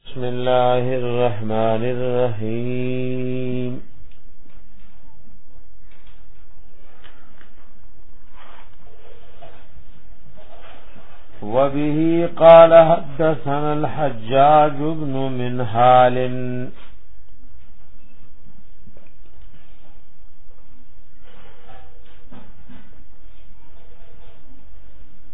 بسم الله الرحمن الرحيم وبه قال حدثنا الحجاج بن منهال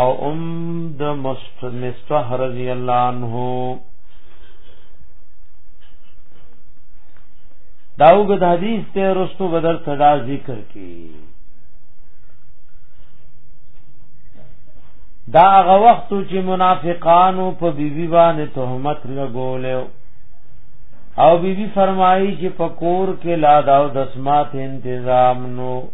او ام د مستمستح رضی الله عنه داوګ د حدیث ته رستو بدر صدا ذکر کی دا هغه وخت چې منافقانو په بیبي باندې تهمت لګول او بیبي فرمایي چې پکور کې لا داو دسمات انتظام نو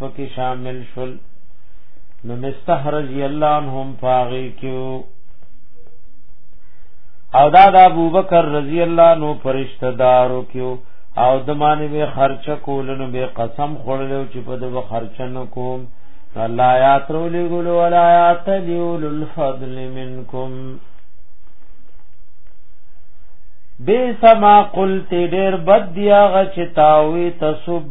پکې شامل شول نو مستحرج الله عنهم پاغي کیو او دا د ابوبکر رضی الله نو فرشتہ دارو کیو او د معنی به خرچ کول نو به قسم خورلو چې په دغه خرچ نه کوم الله آیات رو لګول ولا آیات لیول الفضل منکم بے سما قلت ډیر بد دی هغه چې تاوي تسب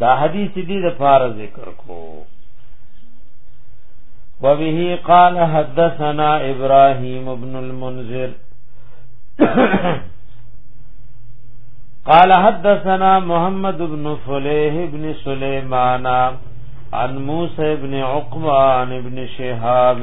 دا حدیث دې د فار ذکر کو وبه قال حدثنا ابراهيم ابن المنذر قال حدثنا محمد بن فليه بن سليمان عن موسى بن عقبه عن ابن شهاب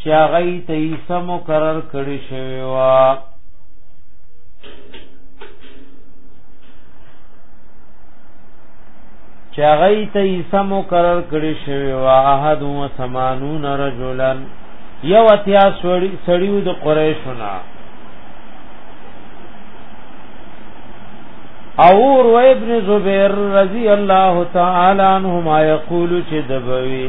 چې هغه ته عیسی مقرر کړی شوی و چې هغه ته عیسی مقرر کړی شوی و احد و سمانون رجلن یو اتیا سړیو د قریشونه اور و ابن زبیر رضی الله تعالی عنہما یقول چې دبوی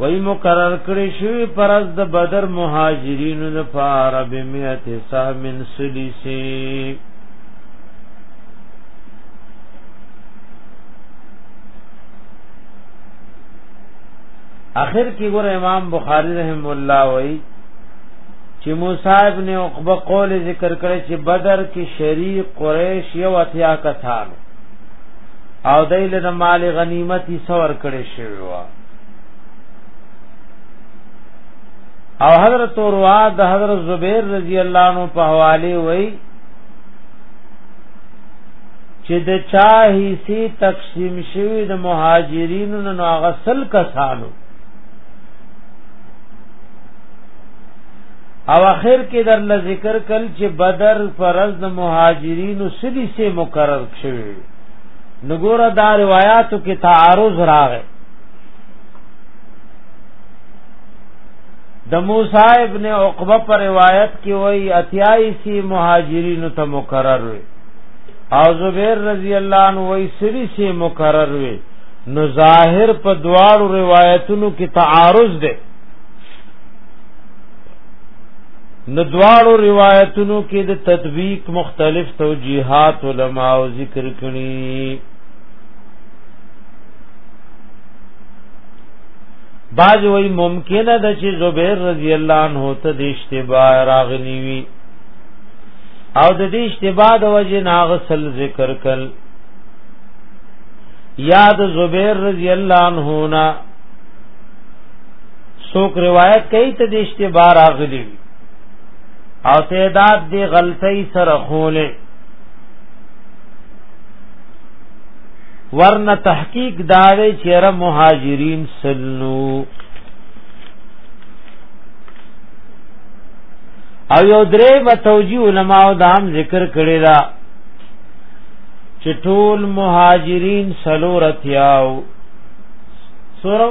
وای مقرر کړی شوی پرز د بدر مهاجرینو د فار به میت سهم سلیسی اخر کې ګور امام بخاری رحم الله وای چې موسی ابن عقبه قول ذکر کړی چې بدر کې شریک قریش یو اتیا کثانو او دایله د مال غنیمت یې څور کړی شوی و او حضرت اوروا د حضرت زبیر رضی الله عنه په حواله وای چې د چا حصے تقسیم شوی د مهاجرینو نو هغه سل کسانو او اخر کې در ذکر کل چې بدر فرض د مهاجرینو سدي سه مقرر شوی نګور دا روایتو کې تعارض راغی د موسی ابن عقبه پر روایت کې وایي اتیای سی مهاجرین ته مقرر وي او زبیر رضی الله عنه وایي سری سی مقرر وي نو ظاهر په دواړو روایتونو کې تعارض دی نو دواړو روایتونو کې د تطبیق مختلف توجیهات علما او ذکر کړي باج وی ممکن ده چې زبیر رضی الله عنه ته د اشتباه راغلی وي او د دې اشتباه د وجه ناغسل ذکر کړ یاد زبیر رضی الله عنه څوک روایت کوي ته د اشتباه راغلی او تعداد دی غلطی سره خوله ورنه تحقیق دار چیرې مهاجرین سلو او یو درې به توجی علماء دا هم ذکر کړی دا چې ټول مهاجرین سلو رتیاو سورو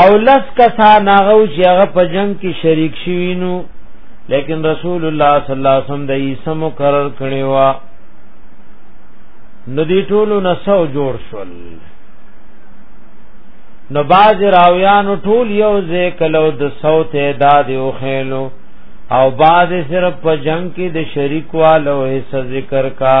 او لس کسان هغه چې هغه په جنگ کې شریک شوی نو لیکن رسول الله صلی الله علیه وسلم د عیسی مقرر کړی و نو دی ټولو نسو جوړ شول نو باز راویان ټول یو ځای کلو د سو تعداد او خېلو او باز صرف په جنگ کې د شریک والو حصہ ذکر کا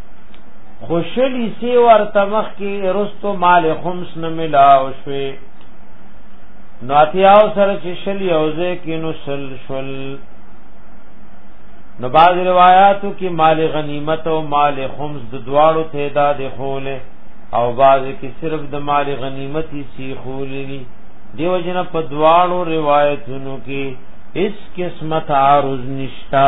خوشلی سی ورته مخ کې رستو مال خمس نه ملاو شوي نو اتیاو سره چې شل یوزه کې نو سل شل نو باز روایاتو کې مال غنیمت او مال خمس د دواړو تعداد خوله او باز کې صرف د مال غنیمتي سی خوللی دیو جن په دواړو روایتونو کې اس قسمت عارض نشتا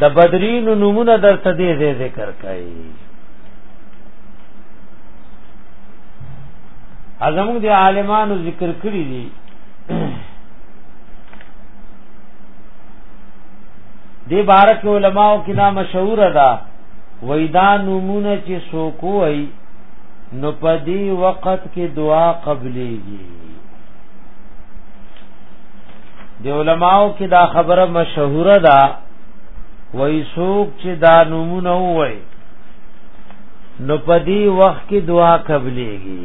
د بدرین نمونه در ته دې دې ذکر کړي اعظم دي عالمانو ذکر کړی دي دې بارک علماو کنا مشهور ده وېدا نمونه چې سوکو وي نو پدی وقت کې دعا قبليږي د علماو کې دا خبره مشهوره ده وای سوق چې دا نمونه وای نو پدی وخت کې دعا قبليږي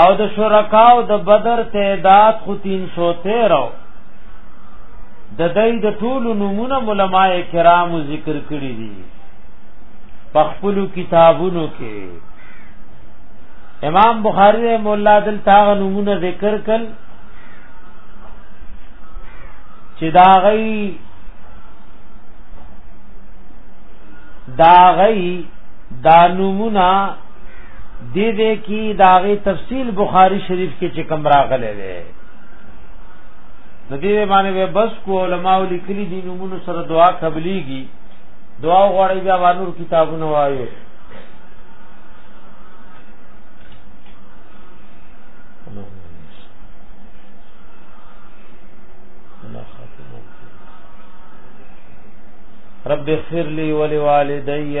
او د شرکاو د بدر تعداد خو 313 د دای د ټول نمونه علماء کرام ذکر کړی دي په خپل کتابونو کې امام بخاری رحم الله دل تاغ نمونه ذکر کړ چې دا غي دا غي دا نمونه دې دې کې داغه تفصیل بخاری شریف کې چې کوم راغلی دی نو دې باندې بس کو علماء لیکلي دي نمونه سره دعا قبليږي دعا غواړي بیا ورنور کتابونه وایو رب اغفر لي ولوالدي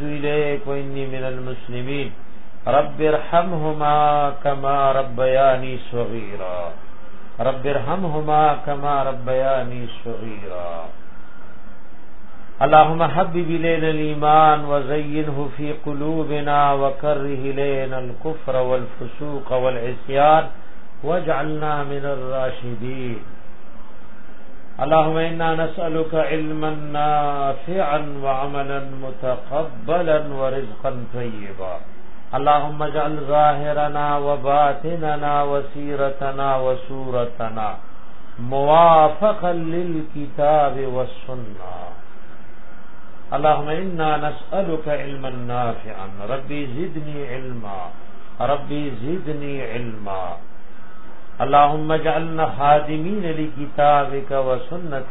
اليك واني من المسلمين رب ارحمهما كما ربياني صغيرا رب ارحمهما كما ربياني صغيرا اللهم حبب الينا الايمان وزينه في قلوبنا وكره الينا الكفر والفسوق والعصيان واجعلنا من الراشدين اللهم انا نسالك علما نافعا وعملا متقبلا ورزقا طيبا اللهم اجعل ظاهرنا وباطننا وسيرتنا وصورتنا موافقا للكتاب والسنه اللهم انا نسالك علما نافعا ربي زدني علما ربي زدني علما اللهم اجعلنا خادمین لكتابك و سنت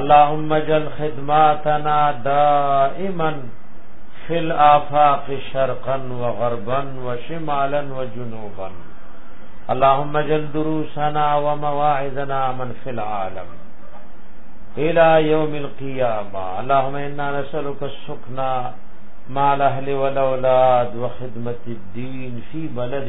اللهم اجعل خدماتنا دائما في الآفاق شرقا وغربا وشمالا وجنوبا اللهم اجعل دروسنا ومواعظنا من في العالم الى يوم القيامه اللهم انا نسألك السکنا مع الاهل والاولاد وخدمة الدين في بلد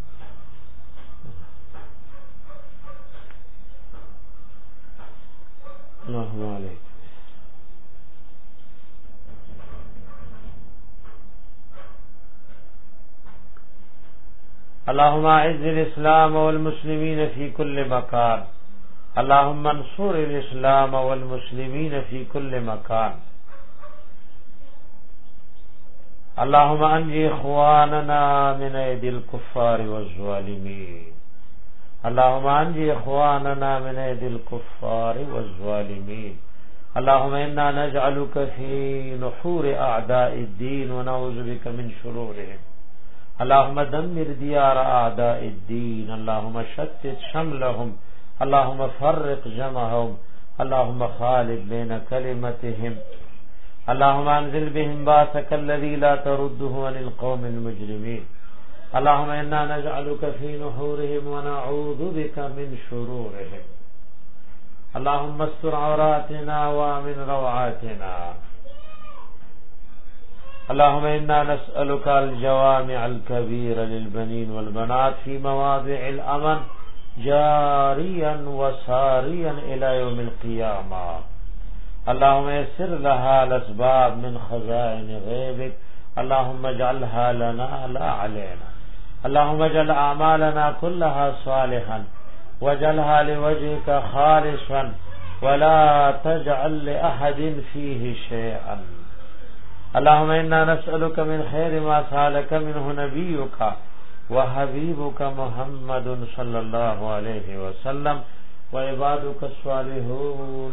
اللهم عليك اللهم اعز الاسلام والمسلمين في كل مكان اللهم انصر الاسلام والمسلمين في كل مكان اللهم انجي اخواننا من ايدي الكفار والظالمين اللهم انجي اخواننا من ايد الكفار والظالمين اللهم انا نجعلك في نحور اعداء الدين ونعوذ بك من شرورهم اللهم دمر ديار اعداء الدين اللهم شتت شملهم اللهم فرق جمعهم اللهم خالد بين كلمتهم اللهم انزل بهم باسك الذي لا ترده عن القوم المجرمين اللهم انا نجعلك في نحورهم ونعوذ بك من شرورهم اللهم استر عوراتنا ومن روعاتنا اللهم انا نسألك الجوامع الكبيرة للبنين والبنات في مواضع الأمن جاريا وساريا إلى يوم القيامة اللهم يسر لها الأسباب من خزائن غيبك اللهم اجعلها لنا لا علينا اللهم اجعل اعمالنا كلها صالحا واجعلها لوجهك خالصا ولا تجعل لأحد فيه شيئا اللهم إنا نسألك من خير ما سألك منه نبيك وحبيبك محمد صلى الله عليه وسلم وعبادك الصالحون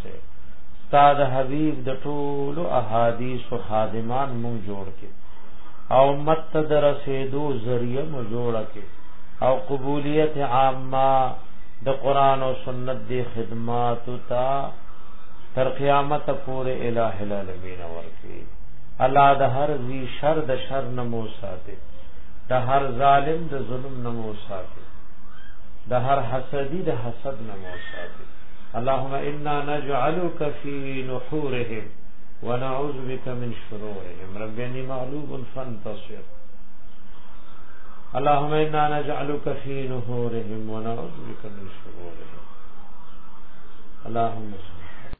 سه استاد حبیب د ټول احادیث او خادمان مونږ جوړ کې او مت ته د رسیدو ذریعہ مو جوړ کې او قبولیت عامه د قران او سنت دی خدمات تا تر قیامت پورې الٰه العالمین ورکی الله د هر ذی شر د شر نمو ساته د هر ظالم د ظلم نمو ساته د هر حسدی د حسد نمو ساته اللهم انا نجعلك في نحورهم ونعوذ بك من شرورهم رب اني مغلوب فانتصر اللهم إنا نجعلك في نهورهم ونعوذ بك من شرورهم اللهم صل